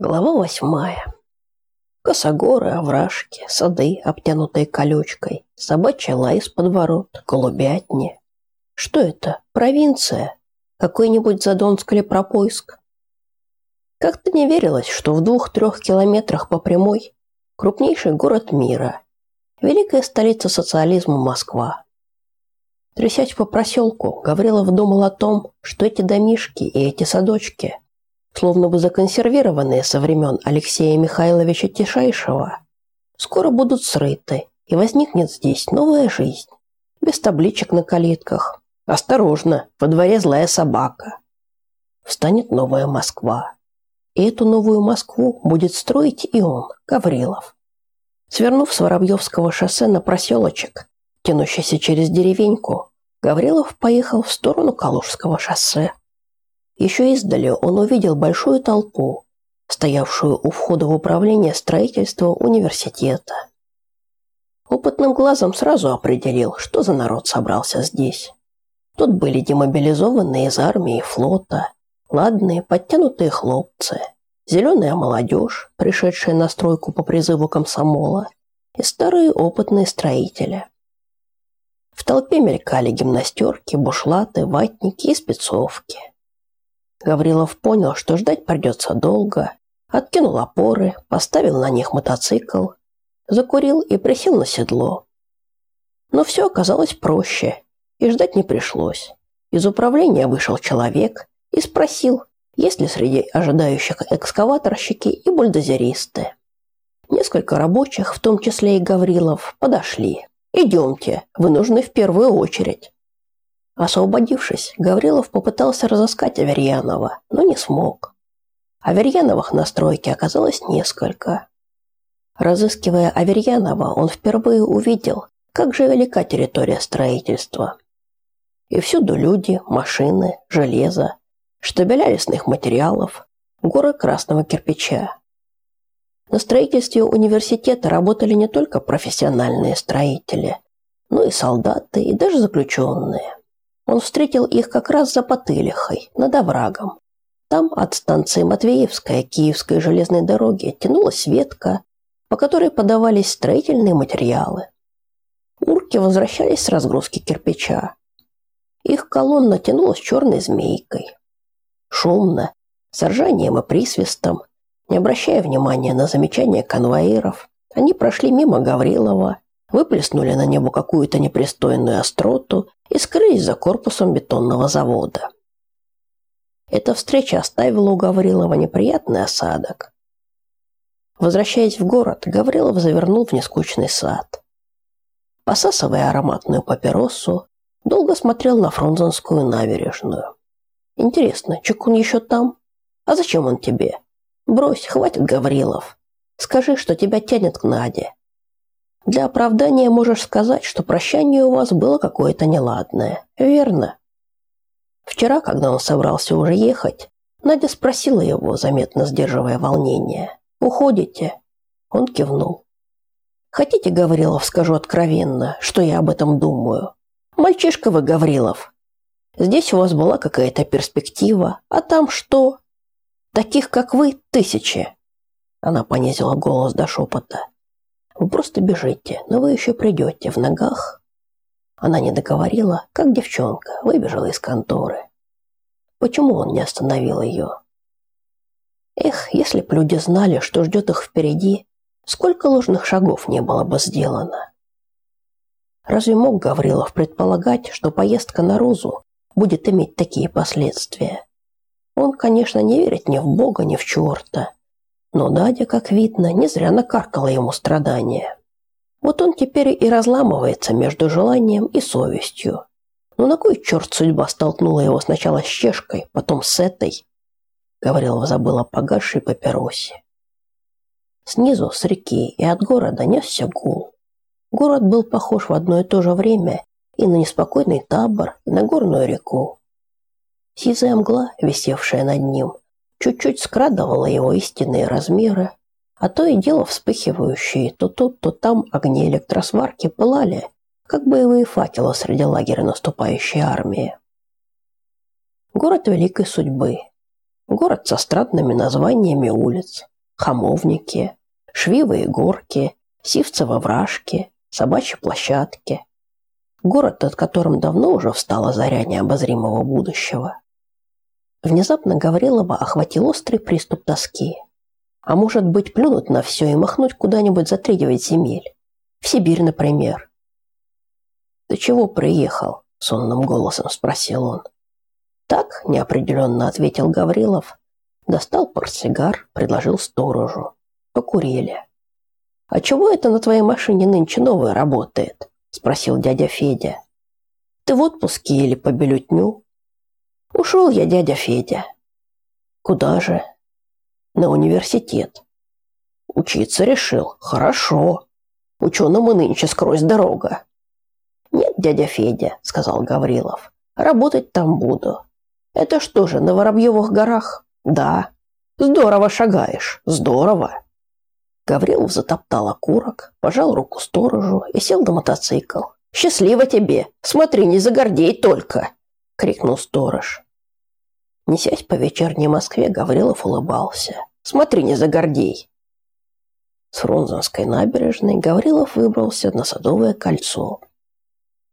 Глава восьмая. Косогоры, овражки, сады, обтянутые колючкой, собачья лай из-под ворот, голубятни. Что это? Провинция? Какой-нибудь Задонск или Пропойск? Как-то не верилось, что в двух-трех километрах по прямой крупнейший город мира, великая столица социализма Москва. Трясясь по проселку, Гаврилов думал о том, что эти домишки и эти садочки – словно бы законсервированные со времен Алексея Михайловича Тишайшего, скоро будут срыты, и возникнет здесь новая жизнь. Без табличек на калитках. Осторожно, во дворе злая собака. Встанет новая Москва. И эту новую Москву будет строить и он, Гаврилов. Свернув с Воробьевского шоссе на проселочек, тянущийся через деревеньку, Гаврилов поехал в сторону Калужского шоссе. Еще издали он увидел большую толпу, стоявшую у входа в управление строительства университета. Опытным глазом сразу определил, что за народ собрался здесь. Тут были демобилизованные из армии и флота, ладные, подтянутые хлопцы, зеленая молодежь, пришедшая на стройку по призыву комсомола, и старые опытные строители. В толпе мелькали гимнастерки, бушлаты, ватники и спецовки. Гаврилов понял, что ждать придется долго, откинул опоры, поставил на них мотоцикл, закурил и присел на седло. Но все оказалось проще, и ждать не пришлось. Из управления вышел человек и спросил, есть ли среди ожидающих экскаваторщики и бульдозеристы. Несколько рабочих, в том числе и Гаврилов, подошли. «Идемте, вы нужны в первую очередь». Освободившись, Гаврилов попытался разыскать Аверьянова, но не смог. Аверьяновых на стройке оказалось несколько. Разыскивая Аверьянова, он впервые увидел, как же велика территория строительства. И всюду люди, машины, железо, штабеля лесных материалов, горы красного кирпича. На строительстве университета работали не только профессиональные строители, но и солдаты, и даже заключенные. Он встретил их как раз за Потылихой, над оврагом. Там от станции Матвеевская Киевской железной дороги тянулась ветка, по которой подавались строительные материалы. Урки возвращались с разгрузки кирпича. Их колонна тянулась черной змейкой. Шумно, с ржанием и присвистом, не обращая внимания на замечания конвоиров, они прошли мимо Гаврилова, выплеснули на небо какую-то непристойную остроту и скрылись за корпусом бетонного завода. Эта встреча оставила у Гаврилова неприятный осадок. Возвращаясь в город, Гаврилов завернул в нескучный сад. Посасывая ароматную папиросу, долго смотрел на Фрунзенскую набережную. Интересно, Чукун еще там? А зачем он тебе? Брось, хватит, Гаврилов. Скажи, что тебя тянет к Наде. Для оправдания можешь сказать, что прощание у вас было какое-то неладное. Верно? Вчера, когда он собрался уже ехать, Надя спросила его, заметно сдерживая волнение. «Уходите?» Он кивнул. «Хотите, Гаврилов, скажу откровенно, что я об этом думаю? Мальчишка вы, Гаврилов. Здесь у вас была какая-то перспектива, а там что? Таких, как вы, тысячи». Она понизила голос до шепота. Вы просто бежите, но вы еще придете в ногах. Она не договорила, как девчонка выбежала из конторы. Почему он не остановил ее? Эх, если б люди знали, что ждет их впереди, сколько ложных шагов не было бы сделано. Разве мог Гаврилов предполагать, что поездка на Розу будет иметь такие последствия? Он, конечно, не верит ни в Бога, ни в черта, но Надя, как видно, не зря накаркала ему страдания. Вот он теперь и разламывается между желанием и совестью. Ну на кой черт судьба столкнула его сначала с чешкой, потом с этой? Гаврилов забыл о погасшей папиросе. Снизу, с реки и от города несся гул. Город был похож в одно и то же время и на неспокойный табор, и на горную реку. Сизая мгла, висевшая над ним, чуть-чуть скрадывала его истинные размеры, а то и дело вспыхивающие то тут, то там огни электросварки пылали, как боевые факелы среди лагеря наступающей армии. Город великой судьбы. Город со странными названиями улиц. Хамовники, Швивые горки, Сивцево-вражки, Собачьи площадки. Город, над которым давно уже встала заря необозримого будущего. Внезапно Гаврилова охватил острый приступ тоски. А может быть, плюнуть на все и махнуть куда-нибудь за три земель. В Сибирь, например. «Ты чего приехал?» – сонным голосом спросил он. «Так», – неопределенно ответил Гаврилов. Достал портсигар, предложил сторожу. Покурили. «А чего это на твоей машине нынче новое работает?» – спросил дядя Федя. «Ты в отпуске или по бюллетню?» «Ушел я, дядя Федя». «Куда же?» «На университет». «Учиться решил. Хорошо. Ученому нынче скрозь дорога». «Нет, дядя Федя», – сказал Гаврилов. «Работать там буду». «Это что же, на Воробьевых горах?» «Да». «Здорово шагаешь. Здорово». Гаврилов затоптал окурок, пожал руку сторожу и сел на мотоцикл. «Счастливо тебе! Смотри, не загордей только!» — крикнул сторож. Несясь по вечерней Москве, Гаврилов улыбался. «Смотри, не загордей!» С Фрунзенской набережной Гаврилов выбрался на Садовое кольцо.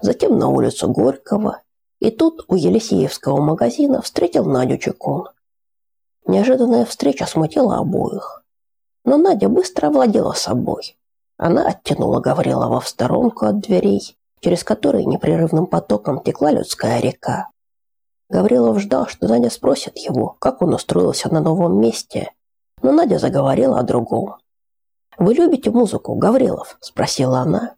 Затем на улицу Горького, и тут у Елисеевского магазина встретил Надю Чекун. Неожиданная встреча смутила обоих. Но Надя быстро овладела собой. Она оттянула Гаврилова в сторонку от дверей, через которые непрерывным потоком текла людская река. Гаврилов ждал, что Надя спросит его, как он устроился на новом месте, но Надя заговорила о другом. «Вы любите музыку, Гаврилов?» – спросила она,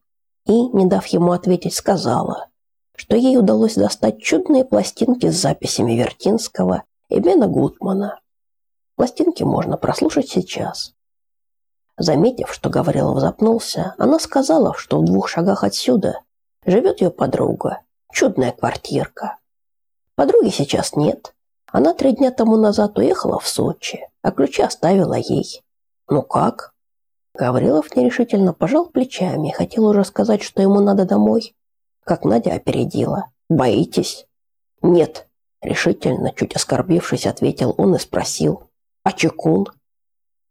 и, не дав ему ответить, сказала, что ей удалось достать чудные пластинки с записями Вертинского и Бена Гутмана. Пластинки можно прослушать сейчас. Заметив, что Гаврилов запнулся, она сказала, что в двух шагах отсюда живет ее подруга, чудная квартирка. Подруги сейчас нет. Она три дня тому назад уехала в Сочи, а ключи оставила ей. Ну как? Гаврилов нерешительно пожал плечами и хотел уже сказать, что ему надо домой, как Надя опередила. Боитесь? Нет, решительно, чуть оскорбившись, ответил он и спросил: "А Чекун?"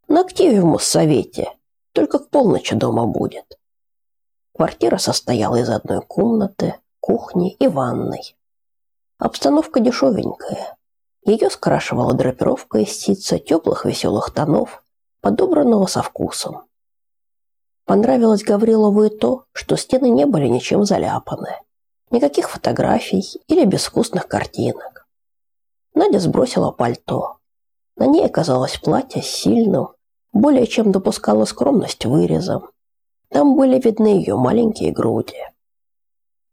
На активе в Моссовете. Только к полночи дома будет. Квартира состояла из одной комнаты, кухни и ванной. Обстановка дешевенькая. Ее скрашивала драпировка из ситца теплых веселых тонов, подобранного со вкусом. Понравилось Гаврилову и то, что стены не были ничем заляпаны. Никаких фотографий или безвкусных картинок. Надя сбросила пальто. На ней оказалось платье с сильным, более чем допускала скромность вырезом. Там были видны ее маленькие груди.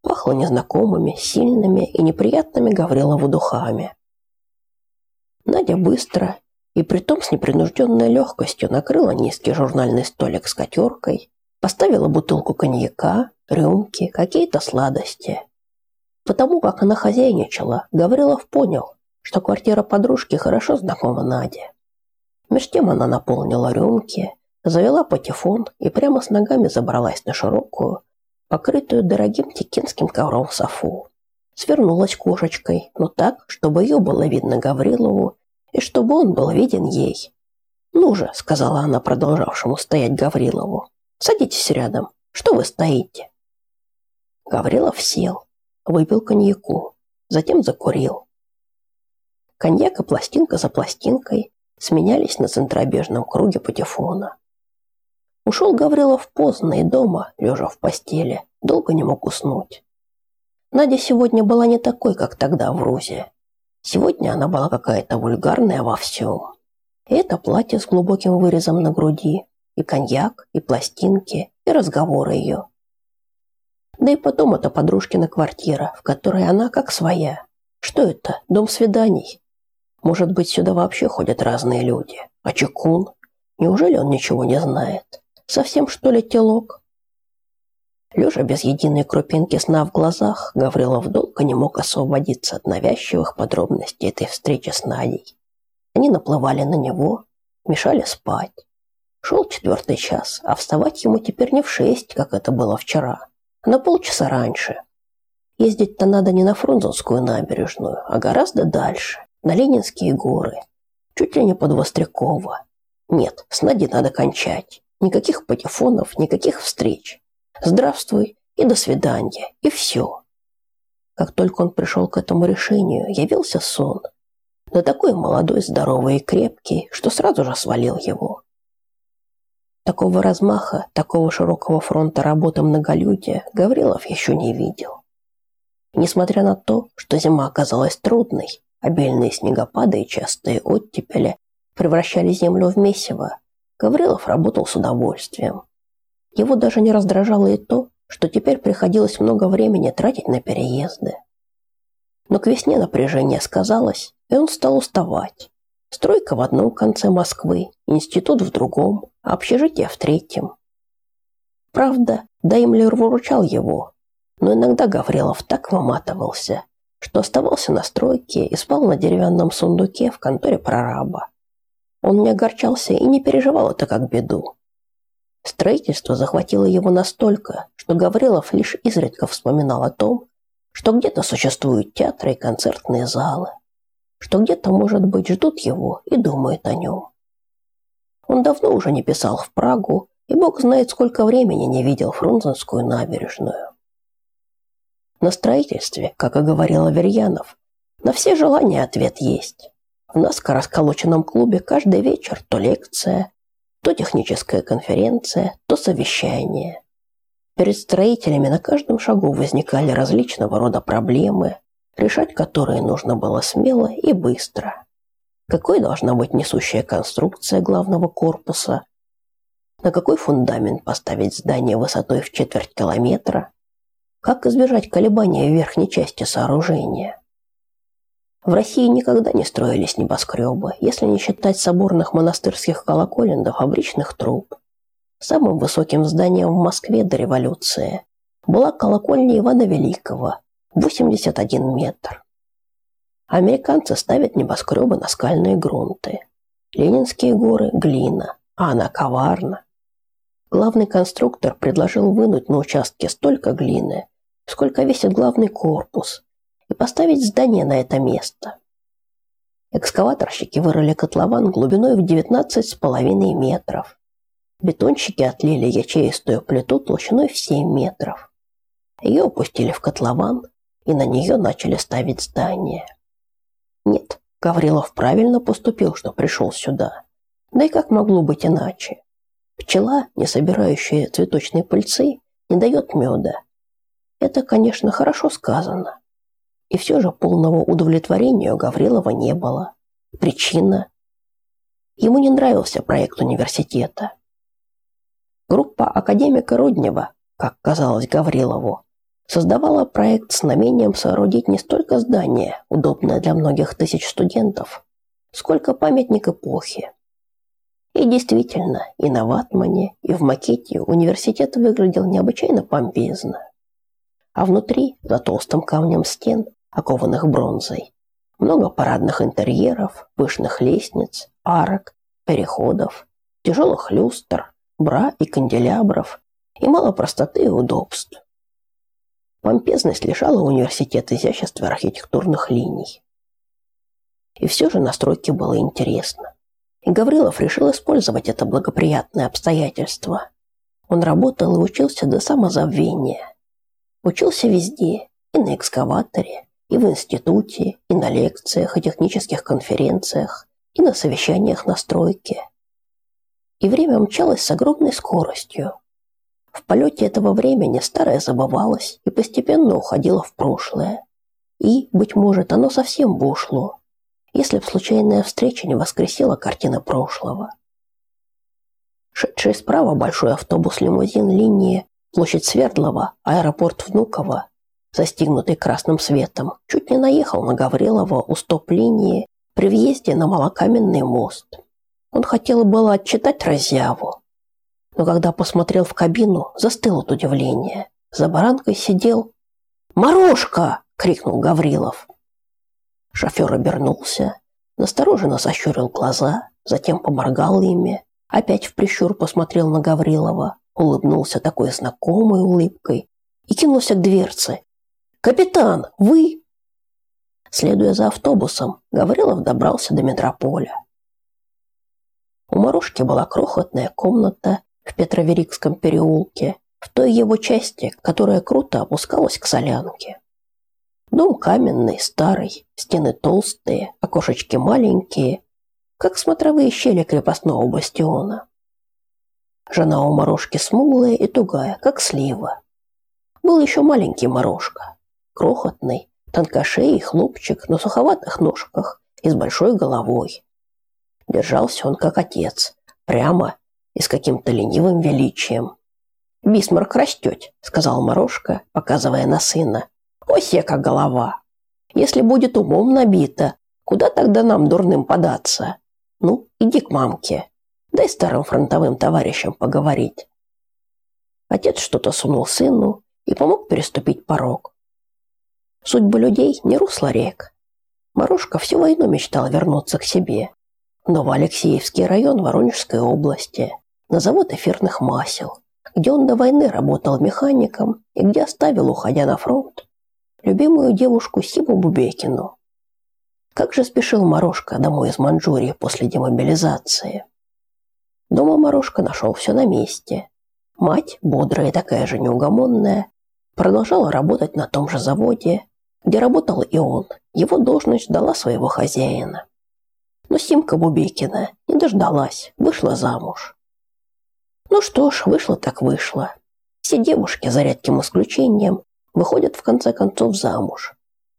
Пахло незнакомыми, сильными и неприятными Гаврилову духами. Надя быстро и притом с непринужденной легкостью накрыла низкий журнальный столик с котеркой, поставила бутылку коньяка, рюмки, какие-то сладости. Потому как она хозяйничала, Гаврилов понял, что квартира подружки хорошо знакома Наде. Меж тем она наполнила рюмки, завела патефон и прямо с ногами забралась на широкую, покрытую дорогим текинским ковром софу. Свернулась кошечкой, но так, чтобы ее было видно Гаврилову и чтобы он был виден ей. «Ну же», — сказала она продолжавшему стоять Гаврилову, — «садитесь рядом. Что вы стоите?» Гаврилов сел, выпил коньяку, затем закурил. Коньяк и пластинка за пластинкой сменялись на центробежном круге патефона. Ушел Гаврилов поздно и дома, лежа в постели, долго не мог уснуть. Надя сегодня была не такой, как тогда в Рузе. Сегодня она была какая-то вульгарная во всем. И это платье с глубоким вырезом на груди, и коньяк, и пластинки, и разговоры ее. Да и потом это подружкина квартира, в которой она как своя. Что это? Дом свиданий? Может быть, сюда вообще ходят разные люди. А Чекун? Неужели он ничего не знает? Совсем что ли телок? Лежа без единой крупинки сна в глазах, Гаврилов долго не мог освободиться от навязчивых подробностей этой встречи с Надей. Они наплывали на него, мешали спать. Шел четвертый час, а вставать ему теперь не в шесть, как это было вчера, а на полчаса раньше. Ездить-то надо не на Фрунзенскую набережную, а гораздо дальше, на Ленинские горы, чуть ли не под Вострякова. Нет, с Надей надо кончать. Никаких патефонов, никаких встреч. Здравствуй и до свидания, и все. Как только он пришел к этому решению, явился сон. Да такой молодой, здоровый и крепкий, что сразу же свалил его. Такого размаха, такого широкого фронта работы многолюдия Гаврилов еще не видел. Несмотря на то, что зима оказалась трудной, обильные снегопады и частые оттепели превращали землю в месиво, Гаврилов работал с удовольствием. Его даже не раздражало и то, что теперь приходилось много времени тратить на переезды. Но к весне напряжение сказалось, и он стал уставать. Стройка в одном конце Москвы, институт в другом, а общежитие в третьем. Правда, Даймлер выручал его, но иногда Гаврилов так выматывался, что оставался на стройке и спал на деревянном сундуке в конторе прораба. Он не огорчался и не переживал это как беду. Строительство захватило его настолько, что Гаврилов лишь изредка вспоминал о том, что где-то существуют театры и концертные залы, что где-то, может быть, ждут его и думают о нем. Он давно уже не писал в Прагу, и бог знает, сколько времени не видел Фрунзенскую набережную. На строительстве, как и говорил Аверьянов, на все желания ответ есть. В наскоро расколоченном клубе каждый вечер то лекция, то техническая конференция, то совещание. Перед строителями на каждом шагу возникали различного рода проблемы, решать которые нужно было смело и быстро. Какой должна быть несущая конструкция главного корпуса? На какой фундамент поставить здание высотой в четверть километра? Как избежать колебания в верхней части сооружения? В России никогда не строились небоскребы, если не считать соборных монастырских колоколен до фабричных труб. Самым высоким зданием в Москве до революции была колокольня Ивана Великого, 81 метр. Американцы ставят небоскребы на скальные грунты. Ленинские горы – глина, а она коварна. Главный конструктор предложил вынуть на участке столько глины, сколько весит главный корпус, и поставить здание на это место. Экскаваторщики вырыли котлован глубиной в 19,5 метров. Бетонщики отлили ячеистую плиту толщиной в 7 метров. Ее опустили в котлован и на нее начали ставить здание. Нет, Гаврилов правильно поступил, что пришел сюда. Да и как могло быть иначе? Пчела, не собирающая цветочные пыльцы, не дает меда. Это, конечно, хорошо сказано. И все же полного удовлетворения у Гаврилова не было. Причина? Ему не нравился проект университета. Группа академика Руднева, как казалось Гаврилову, создавала проект с намерением соорудить не столько здание, удобное для многих тысяч студентов, сколько памятник эпохи. И действительно, и на ватмане, и в макете университет выглядел необычайно помпезно. А внутри, за толстым камнем стен, окованных бронзой, много парадных интерьеров, пышных лестниц, арок, переходов, тяжелых люстр, бра и канделябров, и мало простоты и удобств. Помпезность лишала университет изящества архитектурных линий. И все же на стройке было интересно. И Гаврилов решил использовать это благоприятное обстоятельство. Он работал и учился до самозабвения. Учился везде, и на экскаваторе, и в институте, и на лекциях и технических конференциях, и на совещаниях на стройке. И время мчалось с огромной скоростью. В полете этого времени старое забывалось и постепенно уходило в прошлое. И, быть может, оно совсем бы ушло, если б случайная встреча не воскресила картины прошлого. Шедший справа большой автобус-лимузин линии площадь Свердлова, аэропорт Внуково, застигнутый красным светом, чуть не наехал на Гаврилова у стоп-линии при въезде на Малокаменный мост. Он хотел было отчитать разъяву, но когда посмотрел в кабину, застыл от удивления. За баранкой сидел... «Морошка!» — крикнул Гаврилов. Шофер обернулся, настороженно сощурил глаза, затем поморгал ими, опять в прищур посмотрел на Гаврилова, улыбнулся такой знакомой улыбкой и кинулся к дверце. «Капитан, вы?» Следуя за автобусом, Гаврилов добрался до метрополя. У Морошки была крохотная комната в Петроверикском переулке, в той его части, которая круто опускалась к солянке. Дом каменный, старый, стены толстые, окошечки маленькие, как смотровые щели крепостного бастиона. Жена у Морошки смуглая и тугая, как слива. Был еще маленький Морошка, крохотный, тонкошеий хлопчик на суховатых ножках и с большой головой. Держался он как отец, прямо и с каким-то ленивым величием. «Бисмарк растет», — сказал Морошка, показывая на сына. «Осе как голова. Если будет умом набита, куда тогда нам дурным податься? Ну, иди к мамке, дай старым фронтовым товарищам поговорить». Отец что-то сунул сыну и помог переступить порог. Судьбы людей не русло рек. Морошка всю войну мечтал вернуться к себе. Новоалексеевский район Воронежской области, на завод эфирных масел, где он до войны работал механиком и где оставил, уходя на фронт, любимую девушку Симу Бубекину. Как же спешил Морошка домой из Манчжурии после демобилизации. Дома Морошка нашел все на месте. Мать, бодрая такая же неугомонная, продолжала работать на том же заводе, где работал и он. Его должность дала своего хозяина. Но Симка Бубекина не дождалась, вышла замуж. Ну что ж, вышло так вышло. Все девушки, за редким исключением, выходят в конце концов замуж.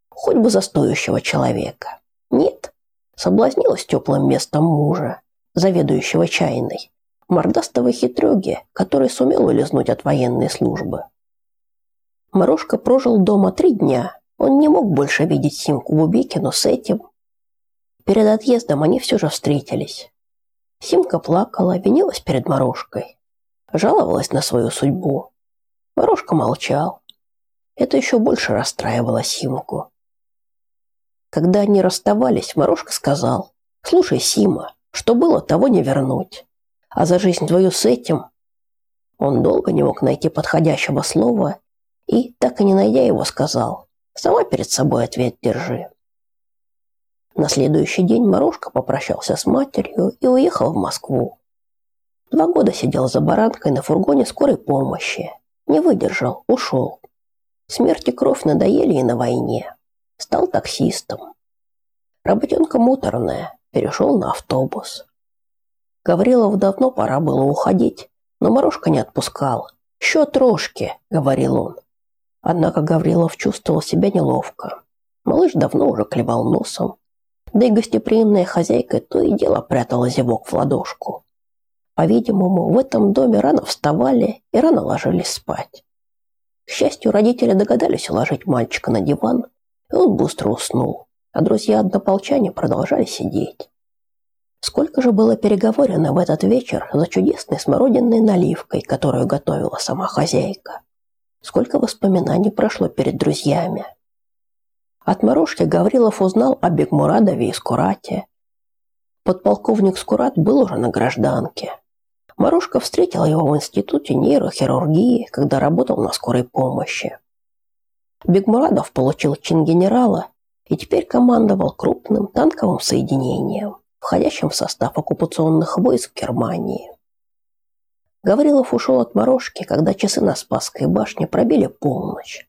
Хоть бы за стоящего человека. Нет, соблазнилась теплым местом мужа, заведующего чайной, мордастого хитрюги, который сумел улизнуть от военной службы. Морошка прожил дома три дня. Он не мог больше видеть Симку Бубикину с этим. Перед отъездом они все же встретились. Симка плакала, винилась перед Морошкой жаловалась на свою судьбу. Морошка молчал. Это еще больше расстраивало Симку. Когда они расставались, Морошка сказал, «Слушай, Сима, что было, того не вернуть. А за жизнь твою с этим...» Он долго не мог найти подходящего слова и, так и не найдя его, сказал, «Сама перед собой ответ держи». На следующий день Морошка попрощался с матерью и уехал в Москву. Два года сидел за баранкой на фургоне скорой помощи. Не выдержал, ушел. Смерть и кровь надоели и на войне. Стал таксистом. Работенка муторная, перешел на автобус. Гаврилов давно пора было уходить, но Морошка не отпускал. «Еще трошки», — говорил он. Однако Гаврилов чувствовал себя неловко. Малыш давно уже клевал носом. Да и гостеприимная хозяйка то и дело прятала зевок в ладошку. По-видимому, в этом доме рано вставали и рано ложились спать. К счастью, родители догадались уложить мальчика на диван, и он быстро уснул, а друзья-однополчане продолжали сидеть. Сколько же было переговорено в этот вечер за чудесной смородинной наливкой, которую готовила сама хозяйка. Сколько воспоминаний прошло перед друзьями. От Морошки Гаврилов узнал о Бекмурадове и Скурате. Подполковник Скурат был уже на гражданке. Марушка встретила его в институте нейрохирургии, когда работал на скорой помощи. Бегмурадов получил чин генерала и теперь командовал крупным танковым соединением, входящим в состав оккупационных войск Германии. Гаврилов ушел от Морошки, когда часы на Спасской башне пробили полночь.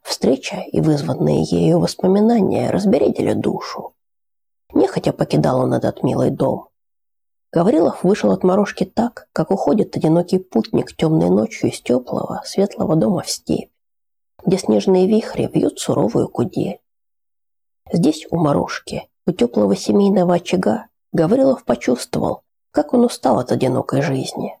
Встреча и вызванные ею воспоминания разбередили душу. Нехотя покидал он этот милый дом, Гаврилов вышел от морожки так, как уходит одинокий путник темной ночью из теплого, светлого дома в степь, где снежные вихри вьют суровую кудель. Здесь, у морожки, у теплого семейного очага, Гаврилов почувствовал, как он устал от одинокой жизни.